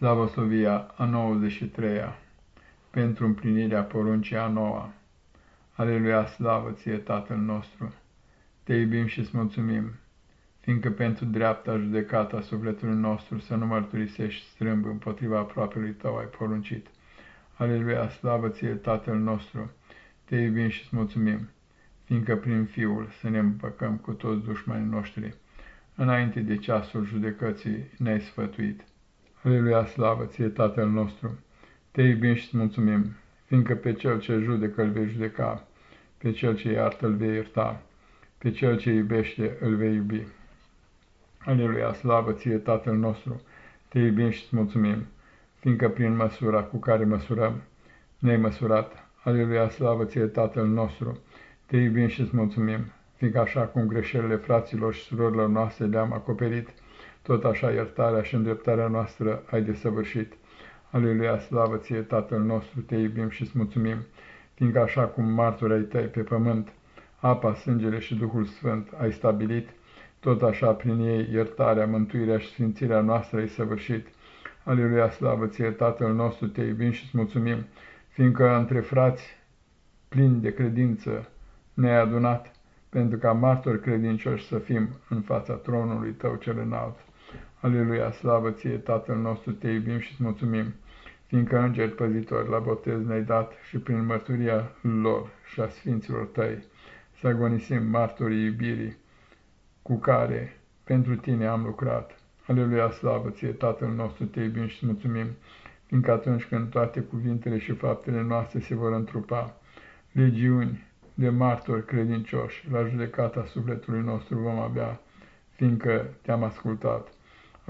Slavosovia a 93-a, pentru împlinirea poruncii a noua. Aleluia, slavă ție, Tatăl nostru! Te iubim și îți mulțumim, fiindcă pentru dreapta judecata sufletului nostru să nu mărturisești strâmb împotriva aproapelui tău ai poruncit. Aleluia, slavă ție, Tatăl nostru! Te iubim și îți mulțumim, fiindcă prin Fiul să ne împăcăm cu toți dușmanii noștri. Înainte de ceasul judecății ne-ai sfătuit. Aleluia, slavă ție, Tatăl nostru! Te iubim și îți mulțumim, fiindcă pe cel ce judecă îl vei judeca, pe cel ce iartă îl vei ierta, pe cel ce iubește îl vei iubi. Aleluia, slavă ție, Tatăl nostru! Te iubim și îți mulțumim, fiindcă prin măsura cu care măsurăm, ne-ai măsurat. Aleluia, slavă ție, Tatăl nostru! Te iubim și îți mulțumim, fiindcă așa cum greșelile fraților și surorilor noastre le-am acoperit, tot așa iertarea și îndreptarea noastră ai desăvârșit. Aleluia, slavă ție, Tatăl nostru, te iubim și îți mulțumim, fiindcă așa cum martori ai tăi pe pământ, apa, sângele și Duhul Sfânt ai stabilit, tot așa prin ei iertarea, mântuirea și sfințirea noastră ai săvârșit. Aleluia, slavă ție, Tatăl nostru, te iubim și îți mulțumim, fiindcă între frați plini de credință ne-ai adunat, pentru ca martori credincioși să fim în fața tronului tău cel înalt. Aleluia, slavă ție, Tatăl nostru, te iubim și îți mulțumim, fiindcă îngeri păzitori la botez ne-ai dat și prin mărturia lor și a sfinților tăi să agonisim martorii iubirii cu care pentru tine am lucrat. Aleluia, slavă ție, Tatăl nostru, te iubim și îți mulțumim, fiindcă atunci când toate cuvintele și faptele noastre se vor întrupa, legiuni de martori credincioși la judecata sufletului nostru vom avea, fiindcă te-am ascultat.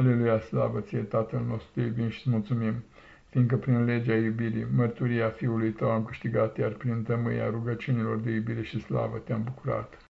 Aleluia, slavă ție, Tatăl nostru, te iubim și îți mulțumim, fiindcă prin legea iubirii, mărturia Fiului tău am câștigat, iar prin tămâia rugăciunilor de iubire și slavă te-am bucurat.